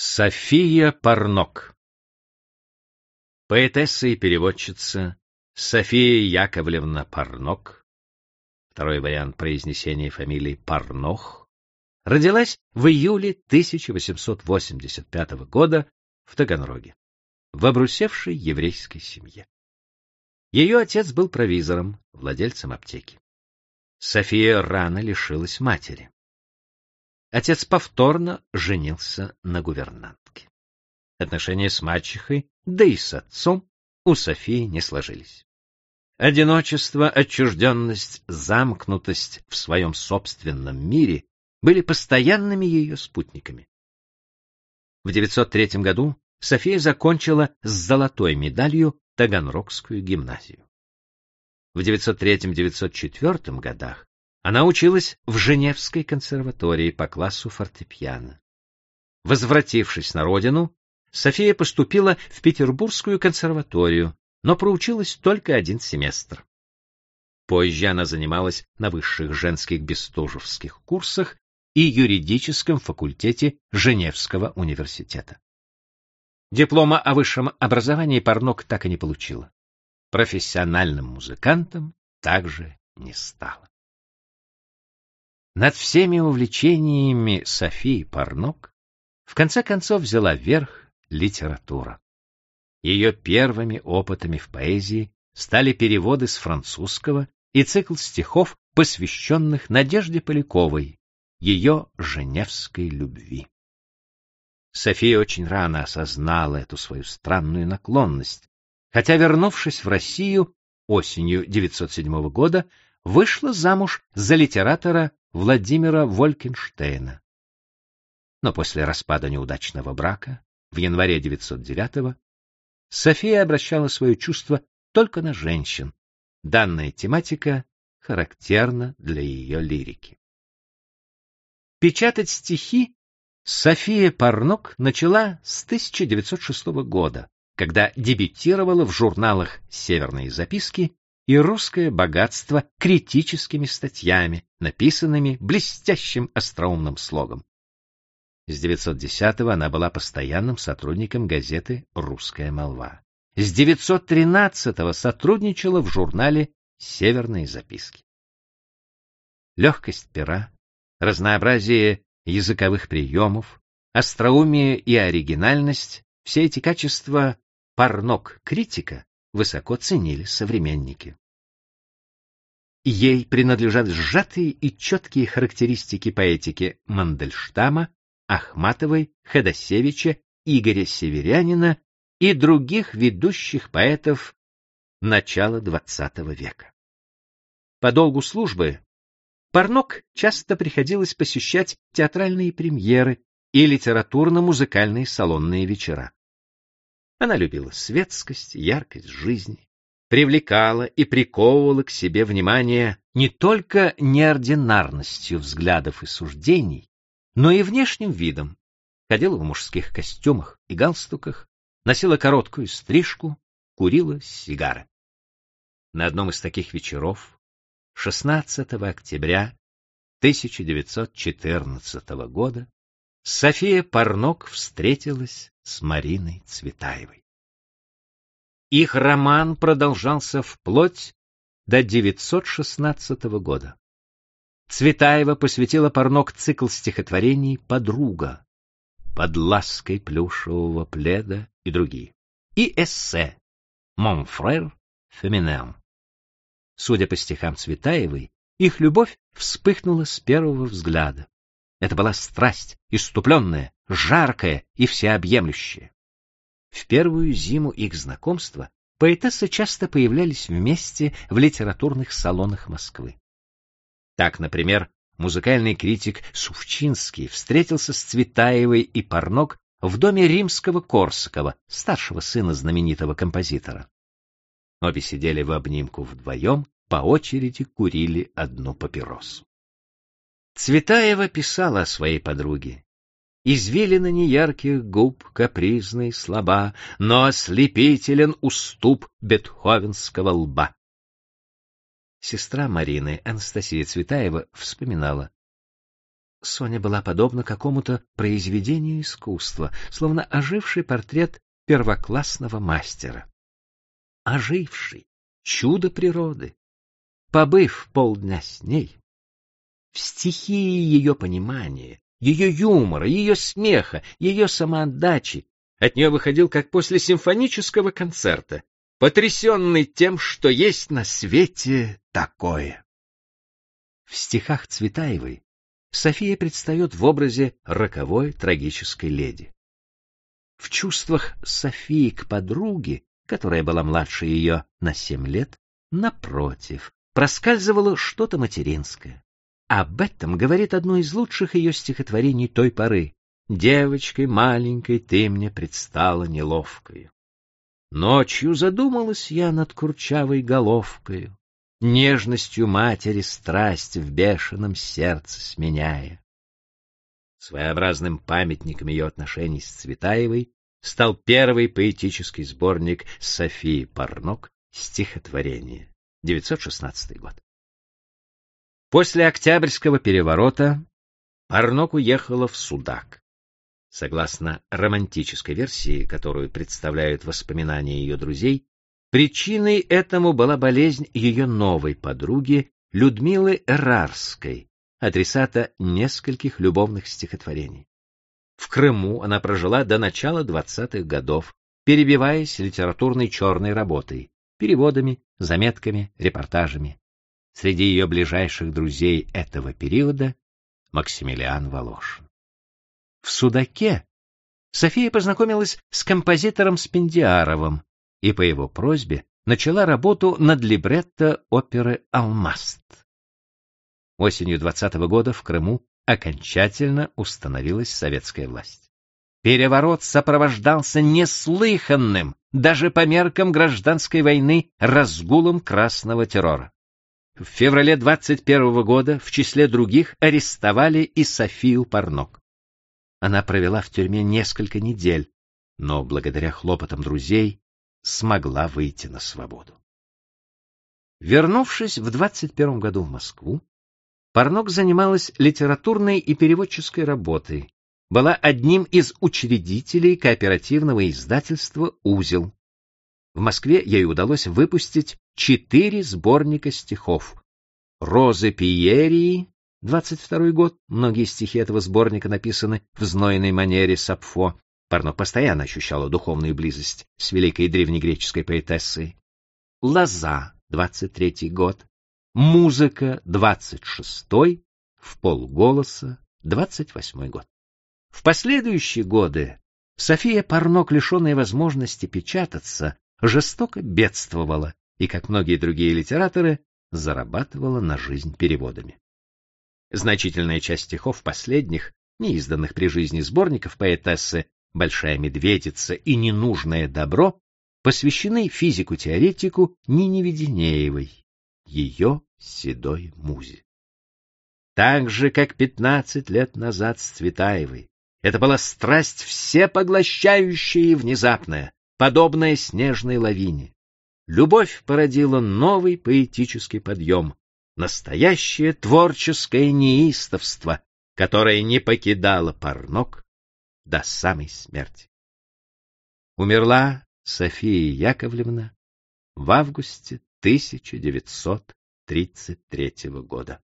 София Парнок Поэтесса и переводчица София Яковлевна Парнок, второй вариант произнесения фамилии Парнох, родилась в июле 1885 года в Таганроге, в обрусевшей еврейской семье. Ее отец был провизором, владельцем аптеки. София рано лишилась матери отец повторно женился на гувернантке. Отношения с мачехой, да и с отцом у Софии не сложились. Одиночество, отчужденность, замкнутость в своем собственном мире были постоянными ее спутниками. В 903 году София закончила с золотой медалью Таганрогскую гимназию. В 903-904 годах она училась в Женевской консерватории по классу фортепиано. Возвратившись на родину, София поступила в Петербургскую консерваторию, но проучилась только один семестр. Позже она занималась на высших женских бестужевских курсах и юридическом факультете Женевского университета. Диплома о высшем образовании Парнок так и не получила. Профессиональным музыкантом также не стала. Над всеми увлечениями Софии Парнок в конце концов взяла верх литература. Ее первыми опытами в поэзии стали переводы с французского и цикл стихов, посвященных Надежде Поляковой, ее женевской любви. София очень рано осознала эту свою странную наклонность, хотя, вернувшись в Россию осенью 907 года, вышла замуж за литератора Владимира Волькенштейна. Но после распада неудачного брака в январе 909-го София обращала свое чувство только на женщин. Данная тематика характерна для ее лирики. Печатать стихи София Парнок начала с 1906 года, когда дебютировала в журналах «Северные записки» и русское богатство критическими статьями, написанными блестящим остроумным слогом. С 910-го она была постоянным сотрудником газеты «Русская молва». С 913-го сотрудничала в журнале «Северные записки». Легкость пера, разнообразие языковых приемов, остроумие и оригинальность — все эти качества парнок критика высоко ценили современники. Ей принадлежат сжатые и четкие характеристики поэтики Мандельштама, Ахматовой, Ходосевича, Игоря Северянина и других ведущих поэтов начала XX века. По долгу службы Парнок часто приходилось посещать театральные премьеры и литературно-музыкальные салонные вечера. Она любила светскость, яркость жизни, привлекала и приковывала к себе внимание не только неординарностью взглядов и суждений, но и внешним видом. Ходила в мужских костюмах и галстуках, носила короткую стрижку, курила сигары. На одном из таких вечеров, 16 октября 1914 года, София Парнок встретилась с Мариной Цветаевой. Их роман продолжался вплоть до 916 года. Цветаева посвятила Парнок цикл стихотворений «Подруга», «Под лаской плюшевого пледа» и другие, и эссе «Mon frère féminin». Судя по стихам Цветаевой, их любовь вспыхнула с первого взгляда. Это была страсть, иступленная, жаркая и всеобъемлющая. В первую зиму их знакомства поэтессы часто появлялись вместе в литературных салонах Москвы. Так, например, музыкальный критик Сувчинский встретился с Цветаевой и Парнок в доме римского Корсакова, старшего сына знаменитого композитора. Обе сидели в обнимку вдвоем, по очереди курили одну папиросу. Цветаева писала о своей подруге. Извилины неярких губ, капризный, слаба, но ослепителен уступ бетховенского лба. Сестра Марины, Анастасия Цветаева, вспоминала. Соня была подобна какому-то произведению искусства, словно оживший портрет первоклассного мастера. Оживший, чудо природы. Побыв полдня с ней, стихии ее понимания, ее юмора, ее смеха, ее самоотдачи, от нее выходил как после симфонического концерта, потрясенный тем, что есть на свете такое. В стихах Цветаевой София предстает в образе роковой трагической леди. В чувствах Софии к подруге, которая была младше ее на семь лет, напротив, проскальзывало что-то материнское. Об этом говорит одно из лучших ее стихотворений той поры. «Девочкой маленькой ты мне предстала неловкою. Ночью задумалась я над курчавой головкою, Нежностью матери страсть в бешеном сердце сменяя. Своеобразным памятником ее отношений с Цветаевой стал первый поэтический сборник Софии Парнок «Стихотворение», 916 год. После Октябрьского переворота Парнок уехала в Судак. Согласно романтической версии, которую представляют воспоминания ее друзей, причиной этому была болезнь ее новой подруги Людмилы Эрарской, адресата нескольких любовных стихотворений. В Крыму она прожила до начала 20-х годов, перебиваясь литературной черной работой, переводами, заметками, репортажами. Среди ее ближайших друзей этого периода Максимилиан Волошин. В Судаке София познакомилась с композитором Спендиаровым и по его просьбе начала работу над либретто оперы «Алмаст». Осенью 20 -го года в Крыму окончательно установилась советская власть. Переворот сопровождался неслыханным, даже по меркам гражданской войны, разгулом красного террора. В феврале 21 -го года в числе других арестовали и Софию Парнок. Она провела в тюрьме несколько недель, но благодаря хлопотам друзей смогла выйти на свободу. Вернувшись в 21 году в Москву, Парнок занималась литературной и переводческой работой, была одним из учредителей кооперативного издательства «Узел». В Москве ей удалось выпустить четыре сборника стихов. «Розы Пиерии», 22 год, многие стихи этого сборника написаны в знойной манере Сапфо. Парнок постоянно ощущала духовную близость с великой древнегреческой поэтессой. «Лоза», 23 год, Музыка, 26-й, в полголоса, 28-й год. В последующие годы София Парнок, лишенная возможности печататься, жестоко бедствовала и, как многие другие литераторы, зарабатывала на жизнь переводами. Значительная часть стихов последних, неизданных при жизни сборников поэтессы «Большая медведица» и «Ненужное добро» посвящены физику-теоретику Нине Веденеевой, ее седой музе. Так же, как пятнадцать лет назад с Цветаевой, это была страсть всепоглощающая и внезапная, подобная снежной лавине. Любовь породила новый поэтический подъем, настоящее творческое неистовство, которое не покидало Парнок до самой смерти. Умерла София Яковлевна в августе 1933 года.